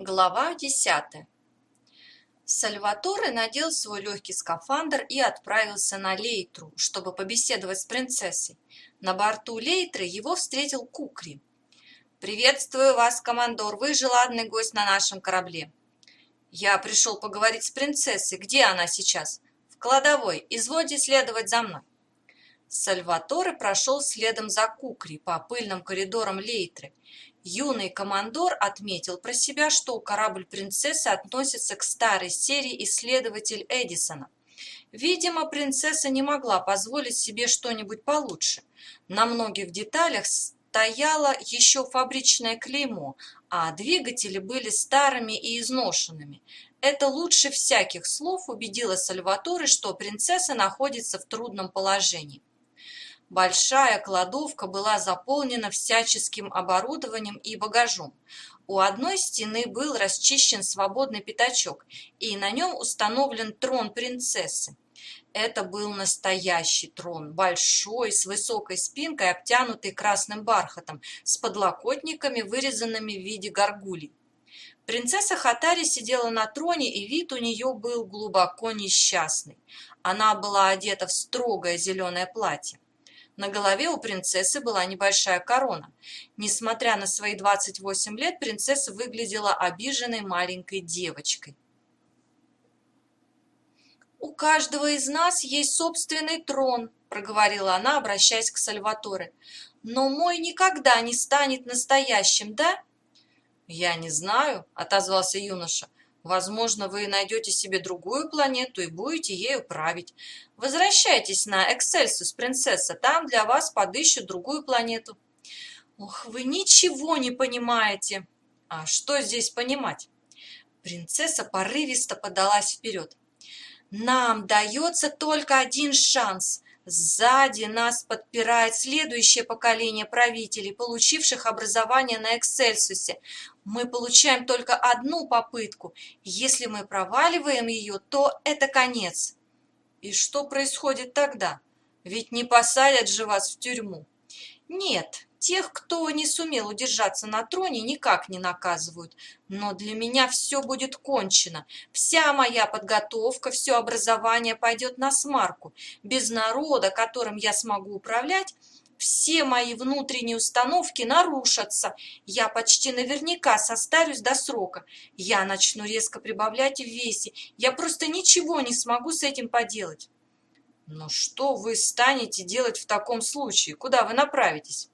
Глава десятая. Сальваторе надел свой легкий скафандр и отправился на Лейтру, чтобы побеседовать с принцессой. На борту Лейтры его встретил Кукри. «Приветствую вас, командор, вы желанный гость на нашем корабле». «Я пришел поговорить с принцессой. Где она сейчас?» «В кладовой. Извольте следовать за мной». Сальваторе прошел следом за Кукри по пыльным коридорам Лейтры. Юный командор отметил про себя, что корабль принцессы относится к старой серии «Исследователь Эдисона». Видимо, принцесса не могла позволить себе что-нибудь получше. На многих деталях стояло еще фабричное клеймо, а двигатели были старыми и изношенными. Это лучше всяких слов убедило Сальваторе, что принцесса находится в трудном положении. Большая кладовка была заполнена всяческим оборудованием и багажом. У одной стены был расчищен свободный пятачок, и на нем установлен трон принцессы. Это был настоящий трон, большой, с высокой спинкой, обтянутый красным бархатом, с подлокотниками, вырезанными в виде горгулей. Принцесса Хатари сидела на троне, и вид у нее был глубоко несчастный. Она была одета в строгое зеленое платье. На голове у принцессы была небольшая корона. Несмотря на свои 28 лет, принцесса выглядела обиженной маленькой девочкой. «У каждого из нас есть собственный трон», – проговорила она, обращаясь к Сальваторе. «Но мой никогда не станет настоящим, да?» «Я не знаю», – отозвался юноша. Возможно, вы найдете себе другую планету и будете ею править. Возвращайтесь на Эксельсус, принцесса, там для вас подыщут другую планету. Ох, вы ничего не понимаете. А что здесь понимать? Принцесса порывисто подалась вперед. Нам дается только один шанс. Сзади нас подпирает следующее поколение правителей, получивших образование на Эксельсусе. Мы получаем только одну попытку. Если мы проваливаем ее, то это конец. И что происходит тогда? Ведь не посадят же вас в тюрьму. Нет, тех, кто не сумел удержаться на троне, никак не наказывают. Но для меня все будет кончено. Вся моя подготовка, все образование пойдет на смарку. Без народа, которым я смогу управлять, все мои внутренние установки нарушатся. Я почти наверняка состарюсь до срока. Я начну резко прибавлять в весе. Я просто ничего не смогу с этим поделать. Но что вы станете делать в таком случае? Куда вы направитесь?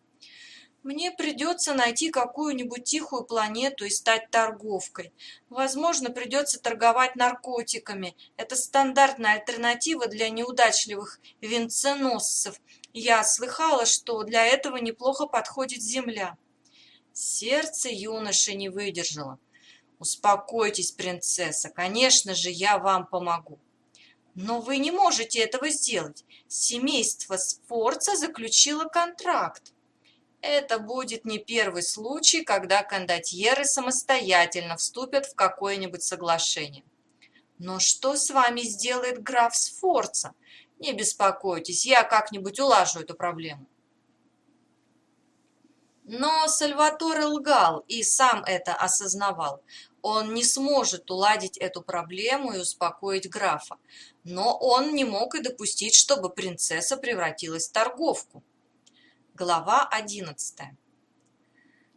Мне придется найти какую-нибудь тихую планету и стать торговкой. Возможно, придется торговать наркотиками. Это стандартная альтернатива для неудачливых венценосцев. Я слыхала, что для этого неплохо подходит земля. Сердце юноши не выдержало. Успокойтесь, принцесса, конечно же, я вам помогу. Но вы не можете этого сделать. Семейство Сфорца заключило контракт. Это будет не первый случай, когда кондотьеры самостоятельно вступят в какое-нибудь соглашение. Но что с вами сделает граф Сфорца? Не беспокойтесь, я как-нибудь улажу эту проблему. Но Сальваторе лгал и сам это осознавал. Он не сможет уладить эту проблему и успокоить графа. Но он не мог и допустить, чтобы принцесса превратилась в торговку. Глава 11.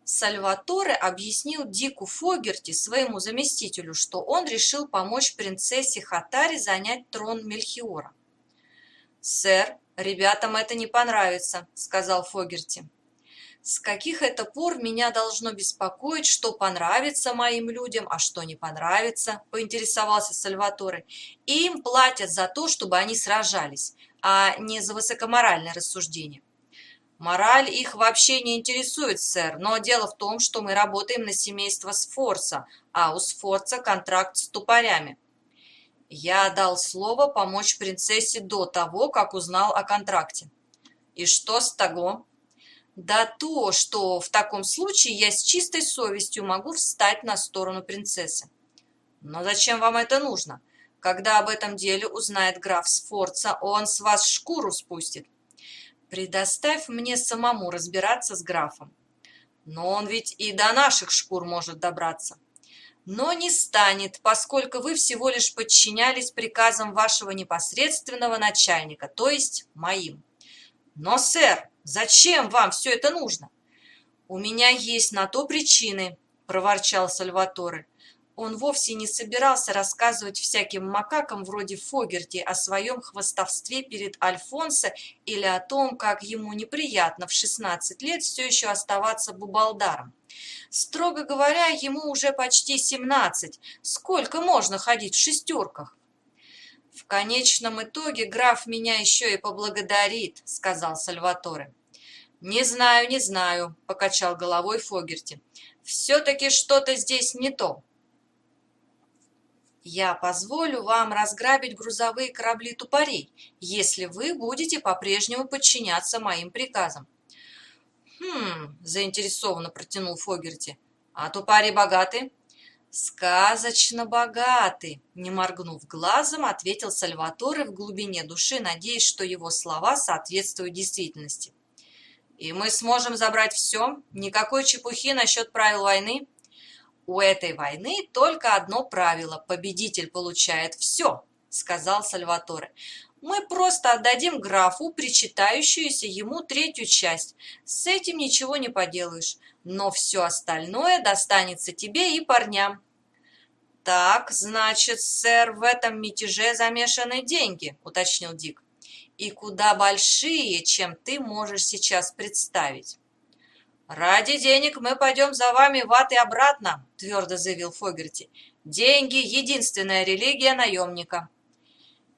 Сальваторе объяснил Дику Фогерти, своему заместителю, что он решил помочь принцессе Хатари занять трон Мельхиора. «Сэр, ребятам это не понравится», — сказал Фогерти. «С каких это пор меня должно беспокоить, что понравится моим людям, а что не понравится?» — поинтересовался Сальваторе. «Им платят за то, чтобы они сражались, а не за высокоморальное рассуждение. Мораль их вообще не интересует, сэр, но дело в том, что мы работаем на семейство Сфорца, а у Сфорца контракт с тупорями. Я дал слово помочь принцессе до того, как узнал о контракте. И что с того? Да то, что в таком случае я с чистой совестью могу встать на сторону принцессы. Но зачем вам это нужно? Когда об этом деле узнает граф Сфорца, он с вас шкуру спустит. Предоставь мне самому разбираться с графом. Но он ведь и до наших шкур может добраться. Но не станет, поскольку вы всего лишь подчинялись приказам вашего непосредственного начальника, то есть моим. Но, сэр, зачем вам все это нужно? У меня есть на то причины, проворчал Сальваторе. Он вовсе не собирался рассказывать всяким макакам вроде Фогерти о своем хвостовстве перед Альфонсо или о том, как ему неприятно в 16 лет все еще оставаться бубалдаром. Строго говоря, ему уже почти 17. Сколько можно ходить в шестерках? В конечном итоге граф меня еще и поблагодарит, сказал Сальваторе. Не знаю, не знаю, покачал головой Фогерти. Все-таки что-то здесь не то. Я позволю вам разграбить грузовые корабли тупорей, если вы будете по-прежнему подчиняться моим приказам. Хм, заинтересованно протянул Фогерти. А тупари богаты? Сказочно богаты, не моргнув глазом, ответил Сальваторе в глубине души, надеясь, что его слова соответствуют действительности. И мы сможем забрать все? Никакой чепухи насчет правил войны? «У этой войны только одно правило – победитель получает все», – сказал Сальваторе. «Мы просто отдадим графу причитающуюся ему третью часть. С этим ничего не поделаешь, но все остальное достанется тебе и парням». «Так, значит, сэр, в этом мятеже замешаны деньги», – уточнил Дик. «И куда большие, чем ты можешь сейчас представить». «Ради денег мы пойдем за вами в ад и обратно», – твердо заявил Фогерти. «Деньги – единственная религия наемника».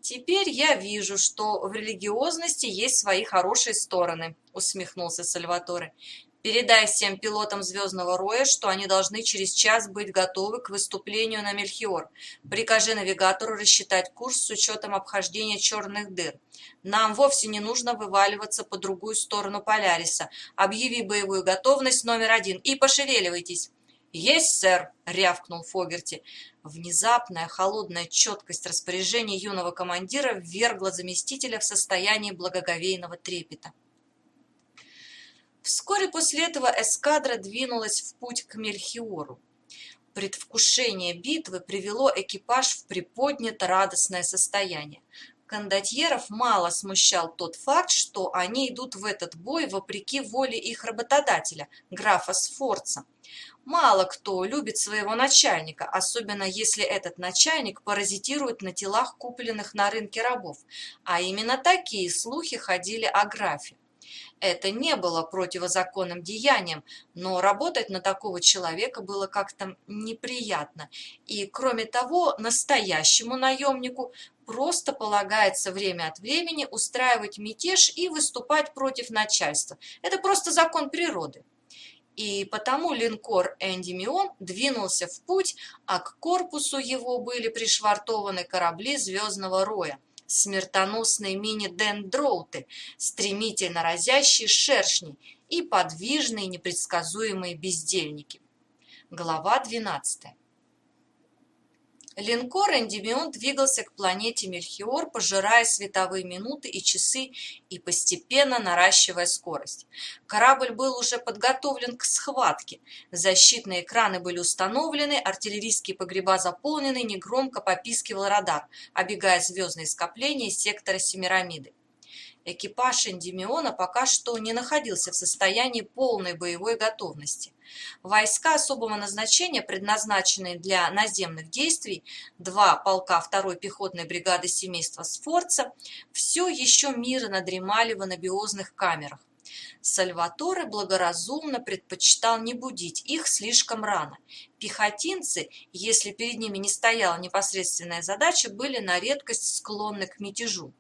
«Теперь я вижу, что в религиозности есть свои хорошие стороны», – усмехнулся Сальваторе. Передай всем пилотам «Звездного роя», что они должны через час быть готовы к выступлению на Мельхиор. Прикажи навигатору рассчитать курс с учетом обхождения черных дыр. Нам вовсе не нужно вываливаться по другую сторону Поляриса. Объяви боевую готовность номер один и пошевеливайтесь. «Есть, сэр!» — рявкнул Фогерти. Внезапная холодная четкость распоряжения юного командира ввергла заместителя в состояние благоговейного трепета. Вскоре после этого эскадра двинулась в путь к Мельхиору. Предвкушение битвы привело экипаж в приподнято радостное состояние. Кондотьеров мало смущал тот факт, что они идут в этот бой вопреки воле их работодателя, графа Сфорца. Мало кто любит своего начальника, особенно если этот начальник паразитирует на телах купленных на рынке рабов, а именно такие слухи ходили о графе. Это не было противозаконным деянием, но работать на такого человека было как-то неприятно. И, кроме того, настоящему наемнику просто полагается время от времени устраивать мятеж и выступать против начальства. Это просто закон природы. И потому линкор «Эндимион» двинулся в путь, а к корпусу его были пришвартованы корабли «Звездного роя», смертоносные мини-дендроуты, стремительно разящие шершни и подвижные непредсказуемые бездельники. Глава 12. Линкор «Эндимион» двигался к планете Мельхиор, пожирая световые минуты и часы и постепенно наращивая скорость. Корабль был уже подготовлен к схватке. Защитные экраны были установлены, артиллерийские погреба заполнены, негромко попискивал радар, обегая звездные скопления сектора Семирамиды. Экипаж «Эндимиона» пока что не находился в состоянии полной боевой готовности. Войска особого назначения, предназначенные для наземных действий, два полка второй пехотной бригады семейства Сфорца, все еще мирно дремали в анабиозных камерах. Сальваторе благоразумно предпочитал не будить их слишком рано. Пехотинцы, если перед ними не стояла непосредственная задача, были на редкость склонны к мятежу.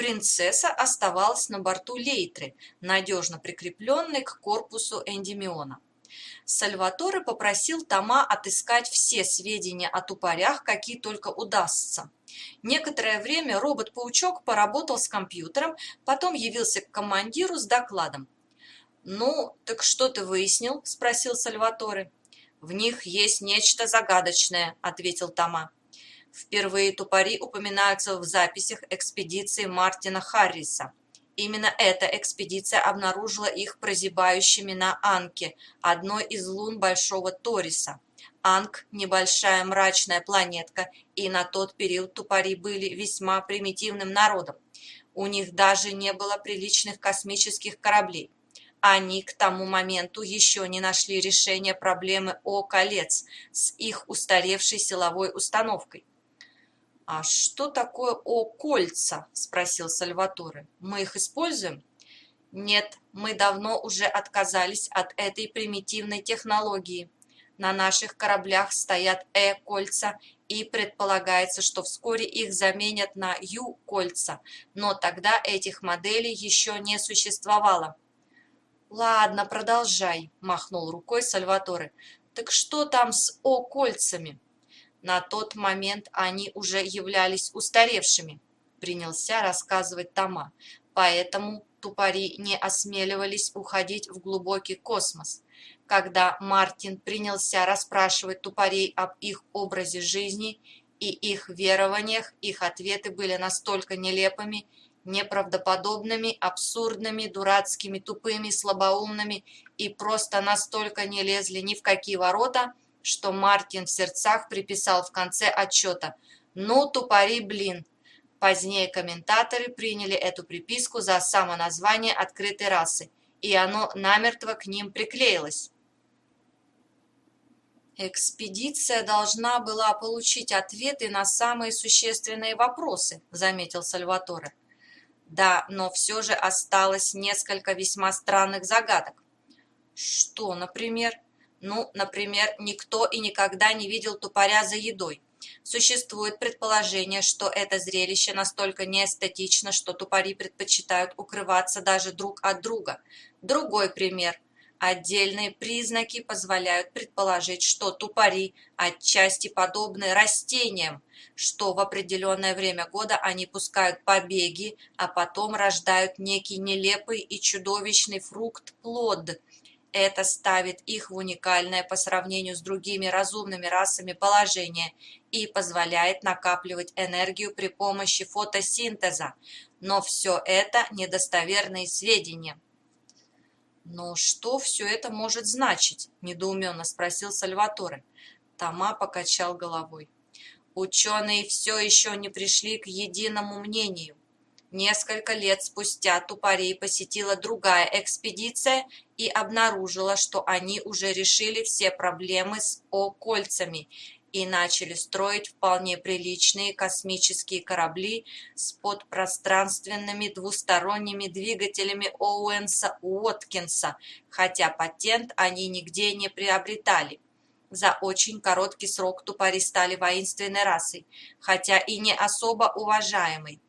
Принцесса оставалась на борту Лейтры, надежно прикрепленной к корпусу Эндимиона. Сальваторе попросил Тома отыскать все сведения о тупорях, какие только удастся. Некоторое время робот-паучок поработал с компьютером, потом явился к командиру с докладом. «Ну, так что ты выяснил?» – спросил Сальваторе. «В них есть нечто загадочное», – ответил Тома. Впервые тупари упоминаются в записях экспедиции Мартина Харриса. Именно эта экспедиция обнаружила их прозябающими на Анке, одной из лун Большого Ториса. Анг – небольшая мрачная планетка, и на тот период тупари были весьма примитивным народом. У них даже не было приличных космических кораблей. Они к тому моменту еще не нашли решения проблемы О-колец с их устаревшей силовой установкой. «А что такое О-кольца?» – спросил Сальваторе. «Мы их используем?» «Нет, мы давно уже отказались от этой примитивной технологии. На наших кораблях стоят Э-кольца, и предполагается, что вскоре их заменят на Ю-кольца, но тогда этих моделей еще не существовало. «Ладно, продолжай», – махнул рукой Сальваторе. «Так что там с О-кольцами?» На тот момент они уже являлись устаревшими, принялся рассказывать Тома, поэтому тупари не осмеливались уходить в глубокий космос. Когда Мартин принялся расспрашивать тупорей об их образе жизни и их верованиях, их ответы были настолько нелепыми, неправдоподобными, абсурдными, дурацкими, тупыми, слабоумными и просто настолько не лезли ни в какие ворота, что Мартин в сердцах приписал в конце отчета «Ну, тупари, блин!». Позднее комментаторы приняли эту приписку за самоназвание открытой расы, и оно намертво к ним приклеилось. «Экспедиция должна была получить ответы на самые существенные вопросы», — заметил Сальваторе. Да, но все же осталось несколько весьма странных загадок. Что, например? Ну, например, никто и никогда не видел тупоря за едой. Существует предположение, что это зрелище настолько неэстетично, что тупари предпочитают укрываться даже друг от друга. Другой пример – Отдельные признаки позволяют предположить, что тупари отчасти подобны растениям, что в определенное время года они пускают побеги, а потом рождают некий нелепый и чудовищный фрукт-плод. Это ставит их в уникальное по сравнению с другими разумными расами положение и позволяет накапливать энергию при помощи фотосинтеза. Но все это недостоверные сведения. «Но что все это может значить?» – недоуменно спросил Сальваторе. Тома покачал головой. Ученые все еще не пришли к единому мнению. Несколько лет спустя тупорей посетила другая экспедиция и обнаружила, что они уже решили все проблемы с О-кольцами и начали строить вполне приличные космические корабли с подпространственными двусторонними двигателями Оуэнса Уоткинса, хотя патент они нигде не приобретали. За очень короткий срок тупари стали воинственной расой, хотя и не особо уважаемой.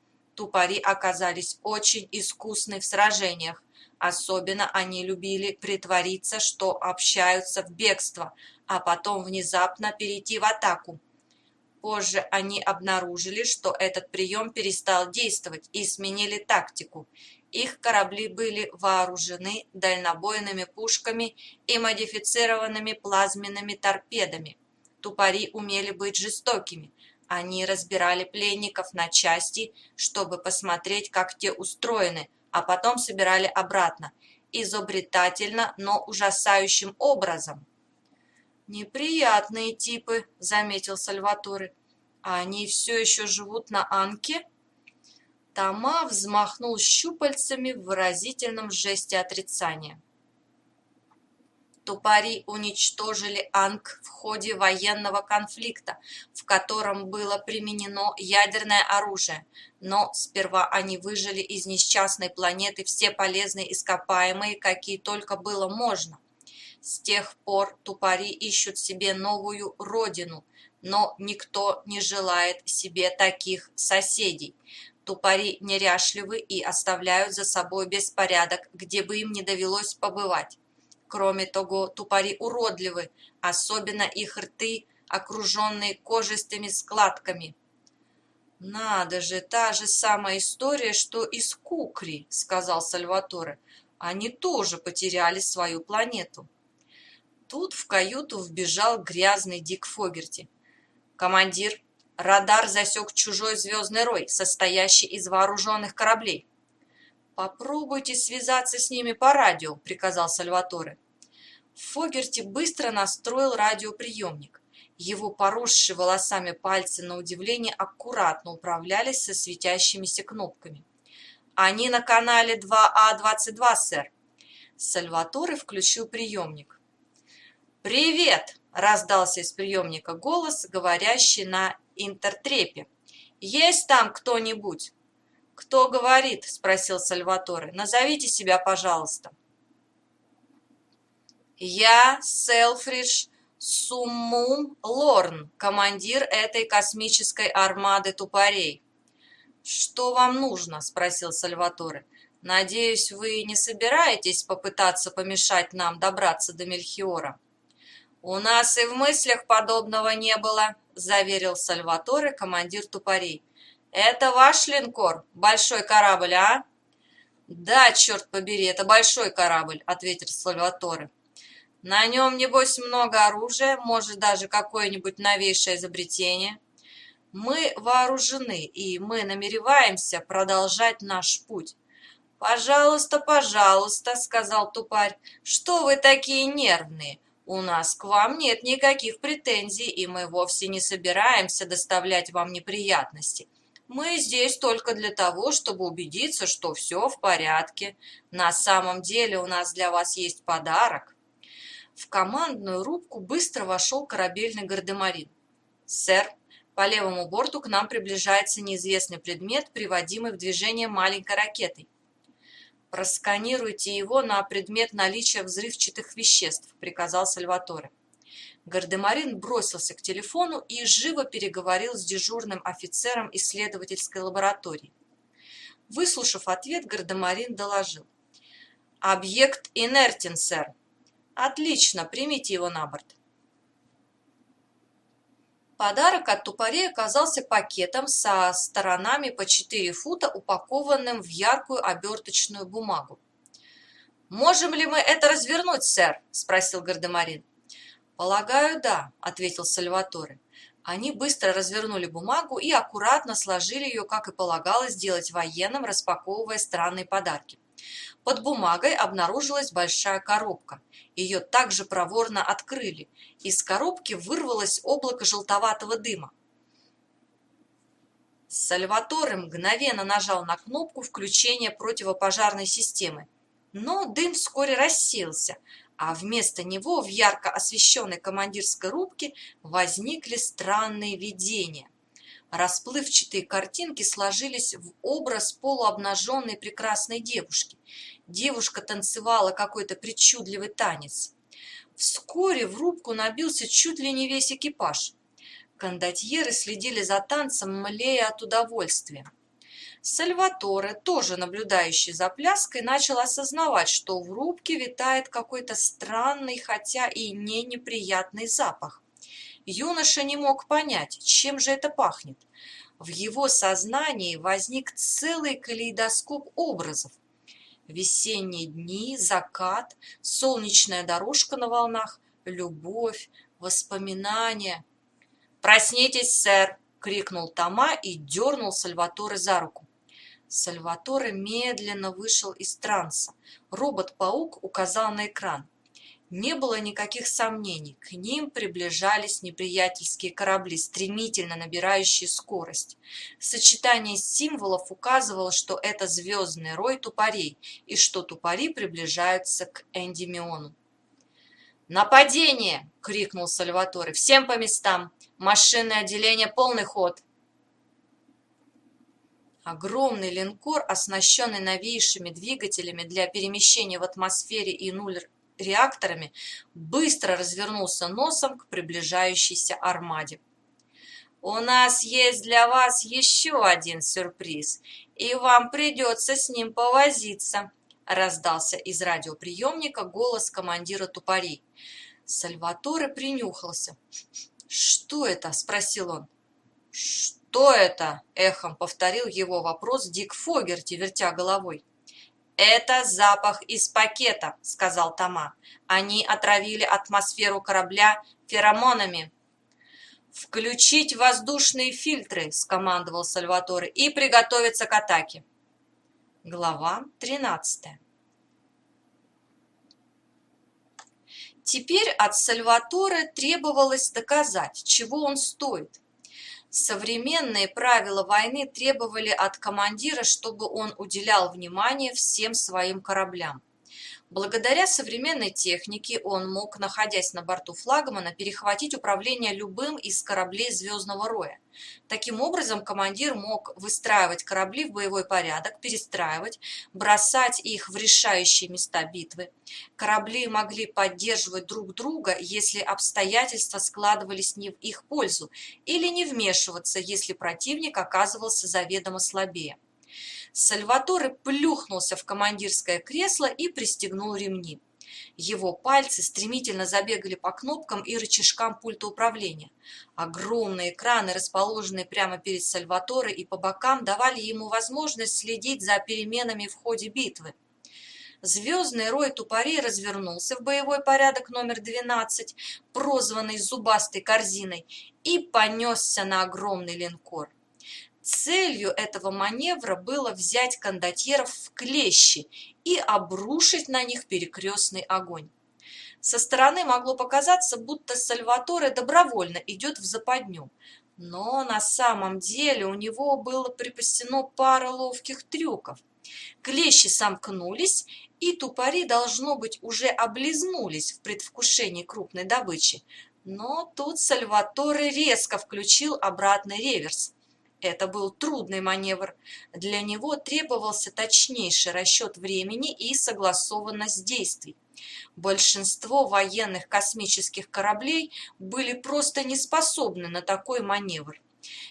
Тупари оказались очень искусны в сражениях, Особенно они любили притвориться, что общаются в бегство, а потом внезапно перейти в атаку. Позже они обнаружили, что этот прием перестал действовать и сменили тактику. Их корабли были вооружены дальнобойными пушками и модифицированными плазменными торпедами. Тупари умели быть жестокими. Они разбирали пленников на части, чтобы посмотреть, как те устроены, а потом собирали обратно, изобретательно, но ужасающим образом. «Неприятные типы», — заметил Сальваторе. «А они все еще живут на Анке?» Тома взмахнул щупальцами в выразительном жесте отрицания. Тупари уничтожили Анг в ходе военного конфликта, в котором было применено ядерное оружие, но сперва они выжили из несчастной планеты все полезные ископаемые, какие только было можно – с тех пор тупари ищут себе новую родину, но никто не желает себе таких соседей. Тупари неряшливы и оставляют за собой беспорядок, где бы им не довелось побывать. Кроме того, тупари уродливы, особенно их рты, окруженные кожистыми складками. «Надо же, та же самая история, что и с Кукри», — сказал Сальваторе. «Они тоже потеряли свою планету». Тут в каюту вбежал грязный Дик Фогерти. «Командир, радар засек чужой звездный рой, состоящий из вооруженных кораблей». «Попробуйте связаться с ними по радио», — приказал Сальваторе. Фогерти быстро настроил радиоприемник. Его поросшие волосами пальцы, на удивление, аккуратно управлялись со светящимися кнопками. «Они на канале 2А22, сэр». Сальваторе включил приемник. «Привет!» – раздался из приемника голос, говорящий на интертрепе. «Есть там кто-нибудь?» «Кто говорит?» – спросил Сальваторе. «Назовите себя, пожалуйста». «Я Селфридж Суммум Лорн, командир этой космической армады тупорей». «Что вам нужно?» – спросил Сальваторе. «Надеюсь, вы не собираетесь попытаться помешать нам добраться до Мельхиора?» «У нас и в мыслях подобного не было», – заверил Сальваторе, командир тупорей. «Это ваш линкор, большой корабль, а?» «Да, черт побери, это большой корабль», – ответил Сальваторе. На нем, небось, много оружия, может, даже какое-нибудь новейшее изобретение. Мы вооружены, и мы намереваемся продолжать наш путь. «Пожалуйста, пожалуйста», — сказал тупарь, — «что вы такие нервные? У нас к вам нет никаких претензий, и мы вовсе не собираемся доставлять вам неприятности. Мы здесь только для того, чтобы убедиться, что все в порядке. На самом деле у нас для вас есть подарок». В командную рубку быстро вошел корабельный гардемарин. «Сэр, по левому борту к нам приближается неизвестный предмет, приводимый в движение маленькой ракетой. «Просканируйте его на предмет наличия взрывчатых веществ», — приказал Сальваторе. Гардемарин бросился к телефону и живо переговорил с дежурным офицером исследовательской лаборатории. Выслушав ответ, Гардемарин доложил. «Объект инертен, сэр. Отлично, примите его на борт. Подарок от тупорей оказался пакетом со сторонами по 4 фута, упакованным в яркую оберточную бумагу. «Можем ли мы это развернуть, сэр?» – спросил Гардемарин. «Полагаю, да», – ответил Сальваторе. Они быстро развернули бумагу и аккуратно сложили ее, как и полагалось делать военным, распаковывая странные подарки. Под бумагой обнаружилась большая коробка. Ее также проворно открыли. Из коробки вырвалось облако желтоватого дыма. Сальваторе мгновенно нажал на кнопку включения противопожарной системы. Но дым вскоре рассеялся, а вместо него в ярко освещенной командирской рубке возникли странные видения. Расплывчатые картинки сложились в образ полуобнаженной прекрасной девушки. Девушка танцевала какой-то причудливый танец. Вскоре в рубку набился чуть ли не весь экипаж. Кондотьеры следили за танцем, млея от удовольствия. Сальваторе, тоже наблюдающий за пляской, начал осознавать, что в рубке витает какой-то странный, хотя и не неприятный запах. Юноша не мог понять, чем же это пахнет. В его сознании возник целый калейдоскоп образов. Весенние дни, закат, солнечная дорожка на волнах, любовь, воспоминания. «Проснитесь, сэр!» — крикнул Тома и дернул Сальваторе за руку. Сальваторе медленно вышел из транса. Робот-паук указал на экран. Не было никаких сомнений, к ним приближались неприятельские корабли, стремительно набирающие скорость. Сочетание символов указывало, что это звездный рой тупорей и что тупори приближаются к Эндимиону. «Нападение!» — крикнул Сальваторе. «Всем по местам! Машинное отделение, полный ход!» Огромный линкор, оснащенный новейшими двигателями для перемещения в атмосфере и нуль реакторами, быстро развернулся носом к приближающейся армаде. «У нас есть для вас еще один сюрприз, и вам придется с ним повозиться», раздался из радиоприемника голос командира тупорей. Сальваторе принюхался. «Что это?» – спросил он. «Что это?» – эхом повторил его вопрос Дик Фогерти, вертя головой. «Это запах из пакета», — сказал Тома. «Они отравили атмосферу корабля феромонами». «Включить воздушные фильтры», — скомандовал Сальваторе, — «и приготовиться к атаке». Глава 13 Теперь от Сальваторе требовалось доказать, чего он стоит. Современные правила войны требовали от командира, чтобы он уделял внимание всем своим кораблям. Благодаря современной технике он мог, находясь на борту флагмана, перехватить управление любым из кораблей Звездного Роя. Таким образом, командир мог выстраивать корабли в боевой порядок, перестраивать, бросать их в решающие места битвы. Корабли могли поддерживать друг друга, если обстоятельства складывались не в их пользу, или не вмешиваться, если противник оказывался заведомо слабее. Сальваторе плюхнулся в командирское кресло и пристегнул ремни. Его пальцы стремительно забегали по кнопкам и рычажкам пульта управления. Огромные экраны, расположенные прямо перед Сальваторе и по бокам, давали ему возможность следить за переменами в ходе битвы. Звездный рой тупорей развернулся в боевой порядок номер 12, прозванный зубастой корзиной, и понесся на огромный линкор. Целью этого маневра было взять кондотьеров в клещи и обрушить на них перекрестный огонь. Со стороны могло показаться, будто Сальваторе добровольно идет в западню, но на самом деле у него было припасено пара ловких трюков. Клещи сомкнулись, и тупари, должно быть, уже облизнулись в предвкушении крупной добычи. Но тут Сальваторе резко включил обратный реверс – это был трудный маневр. Для него требовался точнейший расчет времени и согласованность действий. Большинство военных космических кораблей были просто не способны на такой маневр.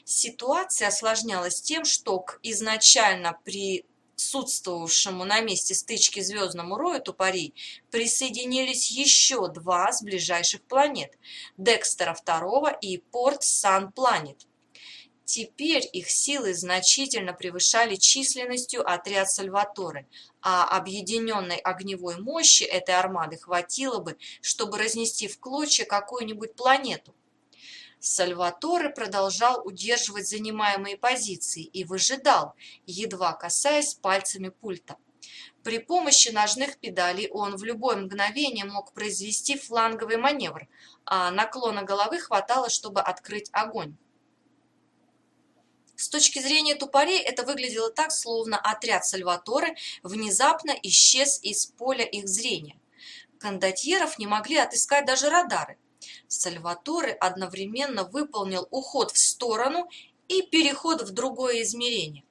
Ситуация осложнялась тем, что к изначально присутствовавшему на месте стычки звездному рою тупорей присоединились еще два с ближайших планет – Декстера II и Порт Сан-Планет. Теперь их силы значительно превышали численностью отряд Сальваторы, а объединенной огневой мощи этой армады хватило бы, чтобы разнести в клочья какую-нибудь планету. Сальваторе продолжал удерживать занимаемые позиции и выжидал, едва касаясь пальцами пульта. При помощи ножных педалей он в любое мгновение мог произвести фланговый маневр, а наклона головы хватало, чтобы открыть огонь. С точки зрения тупорей это выглядело так, словно отряд Сальваторе внезапно исчез из поля их зрения. Кондотьеров не могли отыскать даже радары. Сальваторе одновременно выполнил уход в сторону и переход в другое измерение.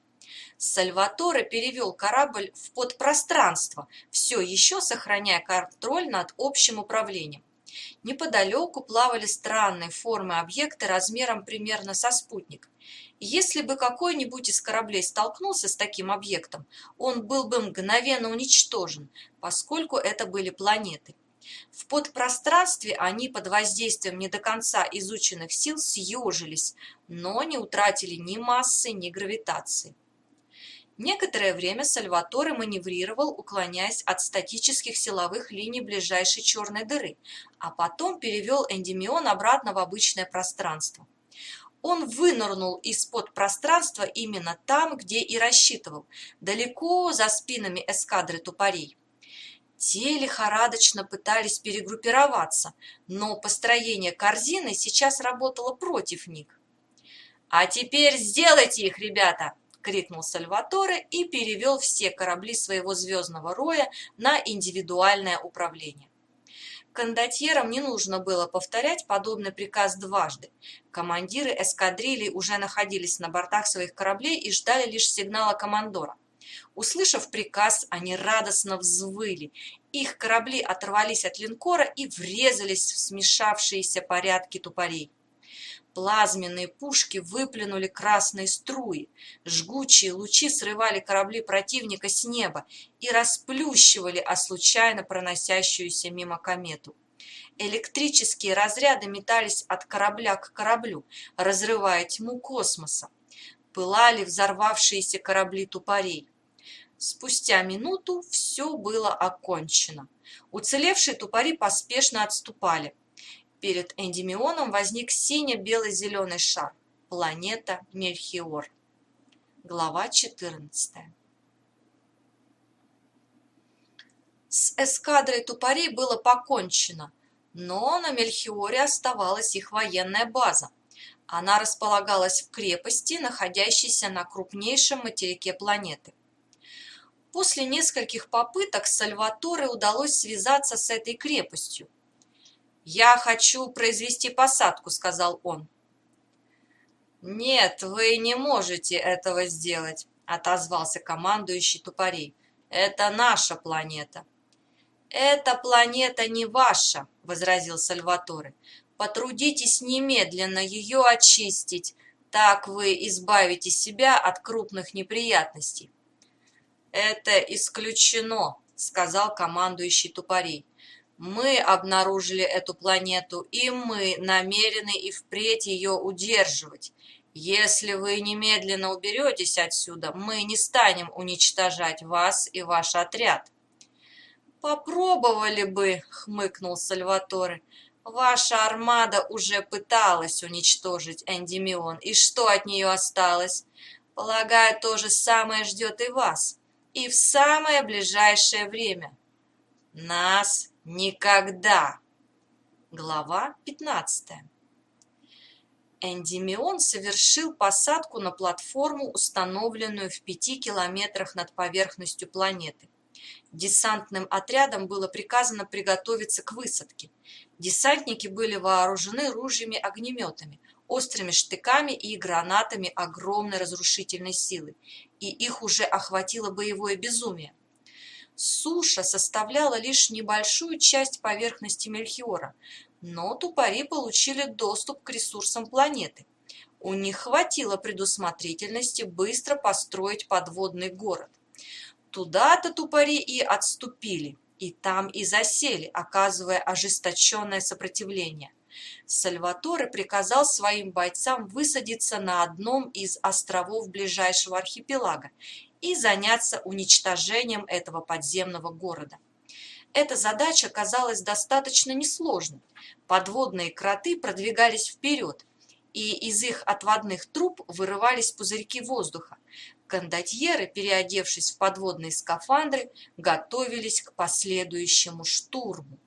Сальваторе перевел корабль в подпространство, все еще сохраняя контроль над общим управлением. Неподалеку плавали странные формы объекты размером примерно со спутник. Если бы какой-нибудь из кораблей столкнулся с таким объектом, он был бы мгновенно уничтожен, поскольку это были планеты. В подпространстве они под воздействием не до конца изученных сил съежились, но не утратили ни массы, ни гравитации. Некоторое время Сальваторе маневрировал, уклоняясь от статических силовых линий ближайшей черной дыры, а потом перевел эндемион обратно в обычное пространство. Он вынырнул из-под пространства именно там, где и рассчитывал, далеко за спинами эскадры тупорей. Те лихорадочно пытались перегруппироваться, но построение корзины сейчас работало против них. «А теперь сделайте их, ребята!» — крикнул Сальваторе и перевел все корабли своего звездного роя на индивидуальное управление. Кондотьерам не нужно было повторять подобный приказ дважды. Командиры эскадрилий уже находились на бортах своих кораблей и ждали лишь сигнала командора. Услышав приказ, они радостно взвыли. Их корабли оторвались от линкора и врезались в смешавшиеся порядки тупорей. Плазменные пушки выплюнули красные струи. Жгучие лучи срывали корабли противника с неба и расплющивали о случайно проносящуюся мимо комету. Электрические разряды метались от корабля к кораблю, разрывая тьму космоса. Пылали взорвавшиеся корабли тупорей. Спустя минуту все было окончено. Уцелевшие тупари поспешно отступали. Перед эндемионом возник сине-бело-зеленый шар. Планета Мельхиор. Глава 14. С эскадрой тупорей было покончено, Но на Мельхиоре оставалась их военная база. Она располагалась в крепости, находящейся на крупнейшем материке планеты. После нескольких попыток Сальваторе удалось связаться с этой крепостью. «Я хочу произвести посадку», — сказал он. «Нет, вы не можете этого сделать», — отозвался командующий тупорей. «Это наша планета». «Эта планета не ваша», — возразил Сальваторе. «Потрудитесь немедленно ее очистить, так вы избавите себя от крупных неприятностей». «Это исключено», — сказал командующий тупорей. «Мы обнаружили эту планету, и мы намерены и впредь ее удерживать. Если вы немедленно уберетесь отсюда, мы не станем уничтожать вас и ваш отряд». «Попробовали бы», — хмыкнул Сальваторе. «Ваша армада уже пыталась уничтожить Эндимион, и что от нее осталось? Полагаю, то же самое ждет и вас» и в самое ближайшее время. Нас никогда. Глава 15. Эндимион совершил посадку на платформу, установленную в пяти километрах над поверхностью планеты. Десантным отрядам было приказано приготовиться к высадке. Десантники были вооружены ружьями-огнеметами, острыми штыками и гранатами огромной разрушительной силы, и их уже охватило боевое безумие. Суша составляла лишь небольшую часть поверхности Мельхиора, но тупари получили доступ к ресурсам планеты. У них хватило предусмотрительности быстро построить подводный город. Туда-то тупари и отступили, и там и засели, оказывая ожесточенное сопротивление. Сальваторе приказал своим бойцам высадиться на одном из островов ближайшего архипелага и заняться уничтожением этого подземного города. Эта задача казалась достаточно несложной. Подводные кроты продвигались вперед, и из их отводных труб вырывались пузырьки воздуха. Кондотьеры, переодевшись в подводные скафандры, готовились к последующему штурму.